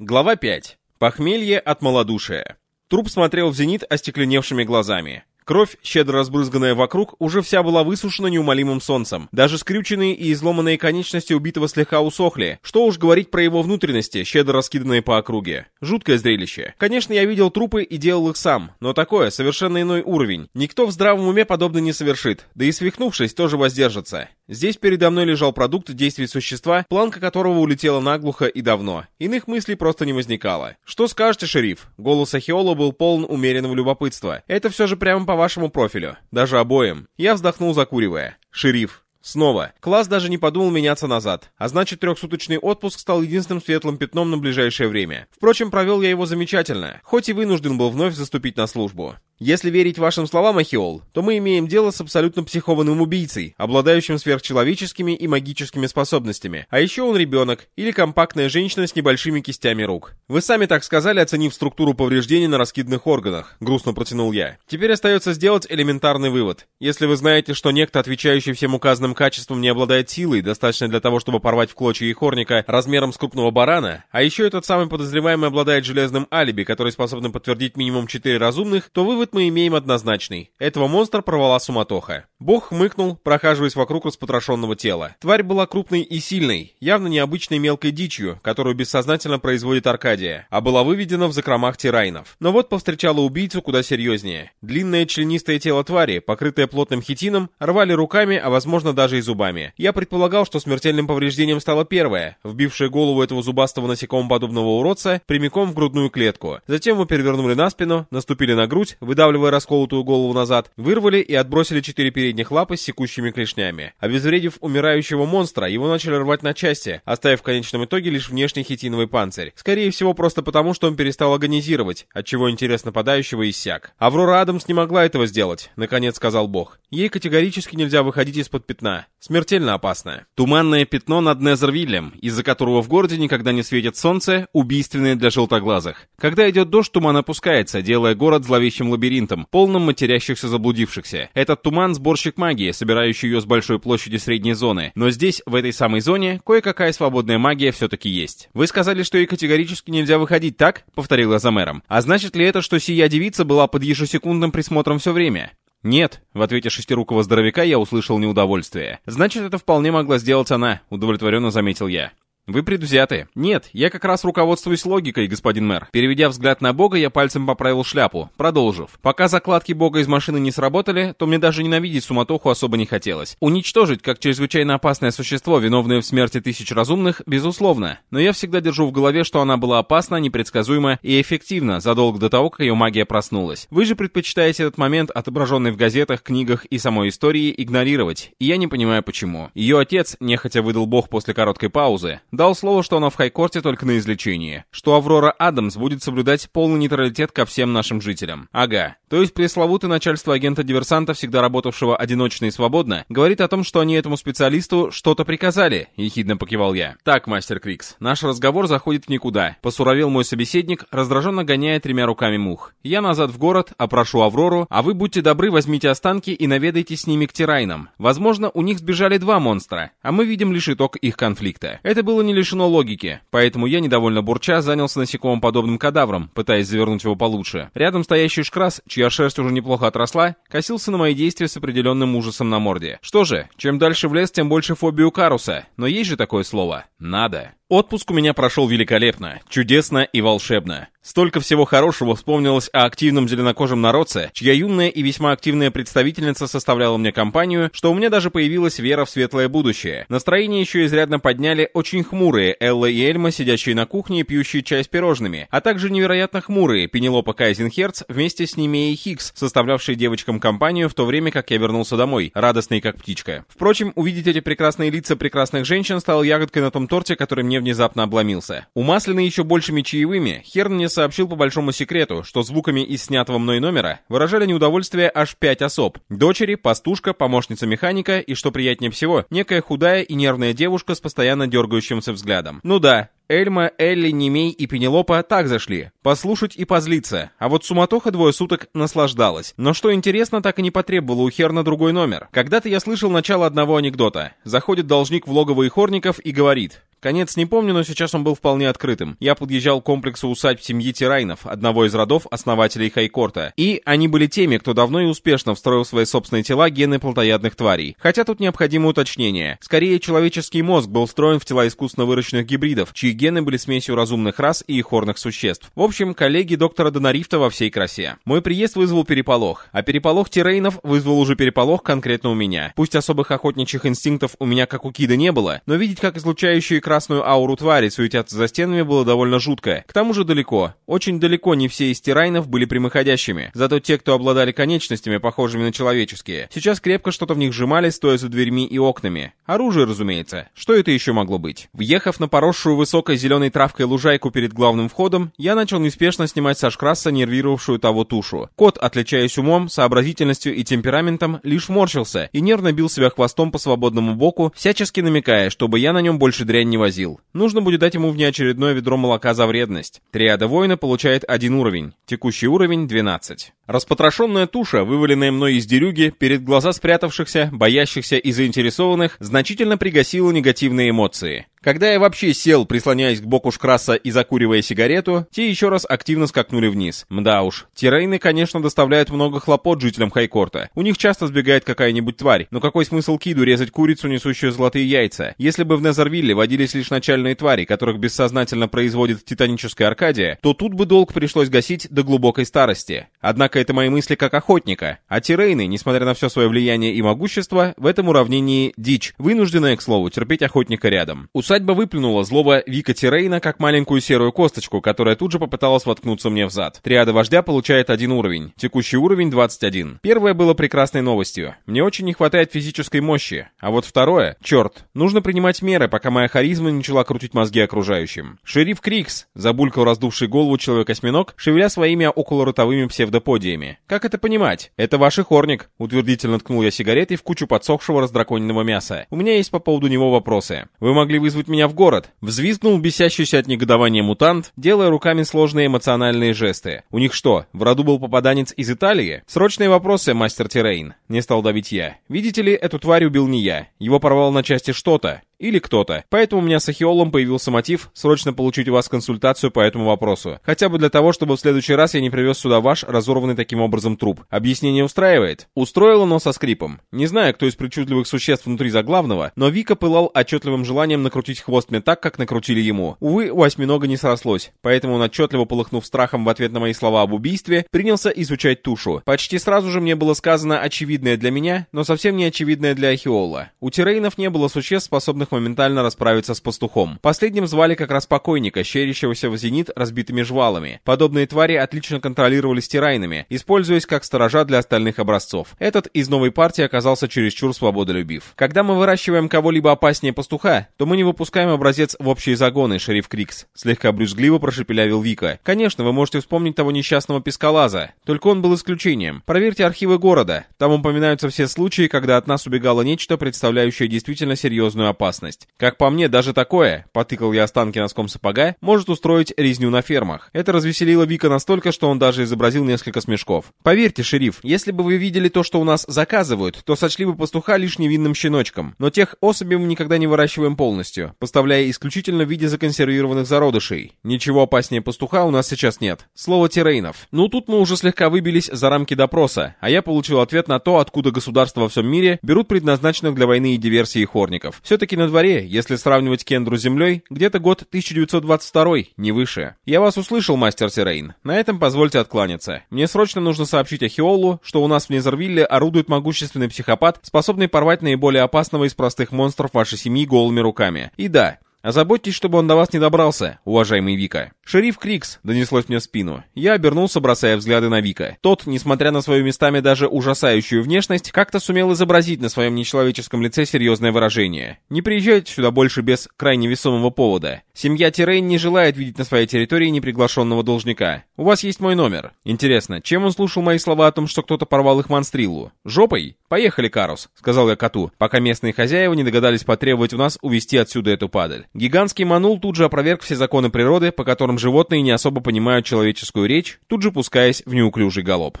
Глава 5. Похмелье от малодушия. Труп смотрел в зенит остекленевшими глазами. Кровь, щедро разбрызганная вокруг, уже вся была высушена неумолимым солнцем. Даже скрюченные и изломанные конечности убитого слегка усохли. Что уж говорить про его внутренности, щедро раскиданные по округе. Жуткое зрелище. Конечно, я видел трупы и делал их сам, но такое, совершенно иной уровень. Никто в здравом уме подобно не совершит, да и свихнувшись, тоже воздержится. Здесь передо мной лежал продукт действий существа, планка которого улетела наглухо и давно. Иных мыслей просто не возникало. «Что скажете, шериф?» Голос Ахиола был полон умеренного любопытства. «Это все же прямо по вашему профилю. Даже обоим». Я вздохнул, закуривая. «Шериф, Снова. Класс даже не подумал меняться назад. А значит, трехсуточный отпуск стал единственным светлым пятном на ближайшее время. Впрочем, провел я его замечательно, хоть и вынужден был вновь заступить на службу. Если верить вашим словам, Ахиол, то мы имеем дело с абсолютно психованным убийцей, обладающим сверхчеловеческими и магическими способностями. А еще он ребенок или компактная женщина с небольшими кистями рук. Вы сами так сказали, оценив структуру повреждений на раскиданных органах, грустно протянул я. Теперь остается сделать элементарный вывод. Если вы знаете, что некто, отвечающий всем указанным качествам, не обладает силой, достаточной для того, чтобы порвать в клочья ехорника размером с крупного барана, а еще этот самый подозреваемый обладает железным алиби, который способен подтвердить минимум 4 разумных, то вывод мы имеем однозначный. Этого монстра порвала суматоха. Бог хмыкнул, прохаживаясь вокруг распотрошенного тела. Тварь была крупной и сильной, явно необычной мелкой дичью, которую бессознательно производит Аркадия, а была выведена в закромах тирайнов. Но вот повстречала убийцу куда серьезнее. Длинное членистое тело твари, покрытое плотным хитином, рвали руками, а возможно даже и зубами. Я предполагал, что смертельным повреждением стало первое, вбившее голову этого зубастого насекомоподобного уродца прямиком в грудную клетку. Затем мы перевернули на спину, наступили на грудь, выдавливая расколотую голову назад, вырвали и отбросили четыре передних лапы с секущими клешнями. Обезвредив умирающего монстра, его начали рвать на части, оставив в конечном итоге лишь внешний хитиновый панцирь. Скорее всего, просто потому, что он перестал агонизировать, отчего интерес нападающего иссяк. Аврора Адамс не могла этого сделать, наконец сказал бог. Ей категорически нельзя выходить из-под пятна. Смертельно опасное. Туманное пятно над Незервиллем, из-за которого в городе никогда не светит солнце, убийственное для желтоглазых. Когда идет дождь, туман опускается, делая город зловещим лабиринтом лабиринтом, полным матерящихся заблудившихся. Этот туман — сборщик магии, собирающий ее с большой площади средней зоны. Но здесь, в этой самой зоне, кое-какая свободная магия все-таки есть. Вы сказали, что ей категорически нельзя выходить, так? Повторил я за мэром. А значит ли это, что сия девица была под ежесекундным присмотром все время? «Нет», — в ответе шестирукого здоровяка я услышал неудовольствие. «Значит, это вполне могла сделать она», — удовлетворенно заметил я. «Вы предвзяты». «Нет, я как раз руководствуюсь логикой, господин мэр». Переведя взгляд на Бога, я пальцем поправил шляпу, продолжив. «Пока закладки Бога из машины не сработали, то мне даже ненавидеть суматоху особо не хотелось. Уничтожить, как чрезвычайно опасное существо, виновное в смерти тысяч разумных, безусловно. Но я всегда держу в голове, что она была опасна, непредсказуема и эффективна задолго до того, как ее магия проснулась. Вы же предпочитаете этот момент, отображенный в газетах, книгах и самой истории, игнорировать. И я не понимаю, почему. Ее отец, нехотя выдал Бог после короткой паузы, Дал слово, что она в Хайкорте только на излечение. Что Аврора Адамс будет соблюдать полный нейтралитет ко всем нашим жителям. Ага. То есть пресловутое начальство агента-диверсанта, всегда работавшего одиночно и свободно, говорит о том, что они этому специалисту что-то приказали, ехидно покивал я. Так, мастер Крикс, наш разговор заходит в никуда. Посуровел мой собеседник, раздраженно гоняя тремя руками мух. Я назад в город, опрошу Аврору, а вы будьте добры, возьмите останки и наведайте с ними к Тирайнам. Возможно, у них сбежали два монстра, а мы видим лишь итог их конфликта. Это было не лишено логики, поэтому я, недовольно бурча, занялся насекомым подобным кадавром, пытаясь завернуть его получше. Рядом стоящий шкрас, чья шерсть уже неплохо отросла, косился на мои действия с определенным ужасом на морде. Что же, чем дальше в лес, тем больше фобию Каруса, но есть же такое слово «надо». Отпуск у меня прошел великолепно, чудесно и волшебно. Столько всего хорошего вспомнилось о активном зеленокожем народце, чья юная и весьма активная представительница составляла мне компанию, что у меня даже появилась вера в светлое будущее. Настроение еще изрядно подняли очень хмурые Элла и Эльма, сидящие на кухне и пьющие чай с пирожными, а также невероятно хмурые Пенелопа Кайзенхерц вместе с ними и Хикс, составлявшие девочкам компанию в то время, как я вернулся домой, радостный как птичка. Впрочем, увидеть эти прекрасные лица прекрасных женщин стало ягодкой на том торте, который мне внезапно обломился. Умасленный еще большими чаевыми, Херн мне сообщил по большому секрету, что звуками из снятого мной номера выражали неудовольствие аж пять особ. Дочери, пастушка, помощница механика и, что приятнее всего, некая худая и нервная девушка с постоянно дергающимся взглядом. Ну да, Эльма, Элли, Немей и Пенелопа так зашли. Послушать и позлиться. А вот суматоха двое суток наслаждалась. Но что интересно, так и не потребовала у Херна другой номер. Когда-то я слышал начало одного анекдота. Заходит должник в логово Ихорников и говорит. Конец не помню, но сейчас он был вполне открытым. Я подъезжал к комплексу усадьб семьи Тирайнов, одного из родов основателей Хайкорта. И они были теми, кто давно и успешно встроил в свои собственные тела гены плотоядных тварей. Хотя тут необходимо уточнение. Скорее, человеческий мозг был встроен в тела искусственно выращенных гибридов, чьи гены были смесью разумных рас и хорных существ. В общем, коллеги доктора Донарифта во всей красе. Мой приезд вызвал переполох, а переполох Тирейнов вызвал уже переполох конкретно у меня. Пусть особых охотничьих инстинктов у меня как у Кида не было, но видеть, как излучающие красную ауру твари суетятся за стенами было довольно жутко. К тому же далеко, очень далеко не все из тирайнов были прямоходящими. Зато те, кто обладали конечностями, похожими на человеческие, сейчас крепко что-то в них сжимали, стоя за дверьми и окнами. Оружие, разумеется. Что это еще могло быть? Въехав на поросшую высокой зеленой травкой лужайку перед главным входом, я начал неспешно снимать со шкраса нервировавшую того тушу. Кот, отличаясь умом, сообразительностью и темпераментом, лишь морщился и нервно бил себя хвостом по свободному боку, всячески намекая, чтобы я на нем больше дрянь не возил. Нужно будет дать ему внеочередное ведро молока за вредность. Триада воина получает один уровень. Текущий уровень 12. Распотрошенная туша, вываленная мной из дерюги, перед глаза спрятавшихся, боящихся и заинтересованных, значительно пригасила негативные эмоции. Когда я вообще сел, прислоняясь к боку шкраса и закуривая сигарету, те еще раз активно скакнули вниз. Мда уж. Тирейны, конечно, доставляют много хлопот жителям Хайкорта. У них часто сбегает какая-нибудь тварь, но какой смысл Киду резать курицу, несущую золотые яйца? Если бы в Незервилле водились лишь начальные твари, которых бессознательно производит титаническая Аркадия, то тут бы долг пришлось гасить до глубокой старости. Однако это мои мысли как охотника. А Тирейны, несмотря на все свое влияние и могущество, в этом уравнении дичь, вынужденная, к слову, терпеть охотника рядом. Усадьба выплюнула злого Вика Тирейна как маленькую серую косточку, которая тут же попыталась воткнуться мне в зад. Триада вождя получает один уровень. Текущий уровень 21. Первое было прекрасной новостью. Мне очень не хватает физической мощи. А вот второе, черт, нужно принимать меры, пока моя харизма начала крутить мозги окружающим. Шериф Крикс, забулькал раздувший голову человек-осьминог, шевеля своими околоротовыми псевдоподиями. Как это понимать? Это ваш хорник, утвердительно ткнул я сигаретой в кучу подсохшего раздраконенного мяса. У меня есть по поводу него вопросы. Вы могли вызвать вызвать меня в город!» Взвизгнул бесящийся от негодования мутант, делая руками сложные эмоциональные жесты. «У них что, в роду был попаданец из Италии?» «Срочные вопросы, мастер Тирейн!» Не стал давить я. «Видите ли, эту тварь убил не я. Его порвал на части что-то. Или кто-то. Поэтому у меня с Ахиолом появился мотив срочно получить у вас консультацию по этому вопросу. Хотя бы для того, чтобы в следующий раз я не привез сюда ваш разорванный таким образом труп. Объяснение устраивает? Устроило, но со скрипом. Не знаю, кто из причудливых существ внутри заглавного, но Вика пылал отчетливым желанием накрутить хвост мне так, как накрутили ему. Увы, у осьминога не срослось. Поэтому он, отчетливо полыхнув страхом в ответ на мои слова об убийстве, принялся изучать тушу. Почти сразу же мне было сказано очевидное для меня, но совсем не очевидное для Ахиола. У Тирейнов не было существ, способных моментально расправиться с пастухом. Последним звали как раз покойника, щерящегося в зенит разбитыми жвалами. Подобные твари отлично контролировались тирайнами, используясь как сторожа для остальных образцов. Этот из новой партии оказался чересчур свободолюбив. Когда мы выращиваем кого-либо опаснее пастуха, то мы не выпускаем образец в общие загоны, шериф Крикс. Слегка брюзгливо прошепелявил Вика. Конечно, вы можете вспомнить того несчастного пескалаза. Только он был исключением. Проверьте архивы города. Там упоминаются все случаи, когда от нас убегало нечто, представляющее действительно серьезную опасность опасность. Как по мне, даже такое, потыкал я останки носком сапога, может устроить резню на фермах. Это развеселило Вика настолько, что он даже изобразил несколько смешков. Поверьте, шериф, если бы вы видели то, что у нас заказывают, то сочли бы пастуха лишь невинным щеночком. Но тех особей мы никогда не выращиваем полностью, поставляя исключительно в виде законсервированных зародышей. Ничего опаснее пастуха у нас сейчас нет. Слово Тирейнов. Ну тут мы уже слегка выбились за рамки допроса, а я получил ответ на то, откуда государства во всем мире берут предназначенных для войны и диверсии хорников. Все-таки над дворе, если сравнивать Кендру с землей, где-то год 1922, не выше. Я вас услышал, мастер Сирейн. На этом позвольте откланяться. Мне срочно нужно сообщить Ахиолу, что у нас в Незервилле орудует могущественный психопат, способный порвать наиболее опасного из простых монстров вашей семьи голыми руками. И да, Озаботьтесь, чтобы он до вас не добрался, уважаемый Вика. Шериф Крикс, донеслось мне в спину. Я обернулся, бросая взгляды на Вика. Тот, несмотря на свою местами даже ужасающую внешность, как-то сумел изобразить на своем нечеловеческом лице серьезное выражение. Не приезжайте сюда больше без крайне весомого повода. Семья Тирейн не желает видеть на своей территории неприглашенного должника. У вас есть мой номер. Интересно, чем он слушал мои слова о том, что кто-то порвал их монстрилу? Жопой? Поехали, Карус, сказал я коту, пока местные хозяева не догадались потребовать у нас увести отсюда эту падаль. Гигантский манул тут же опроверг все законы природы, по которым животные не особо понимают человеческую речь, тут же пускаясь в неуклюжий галоп.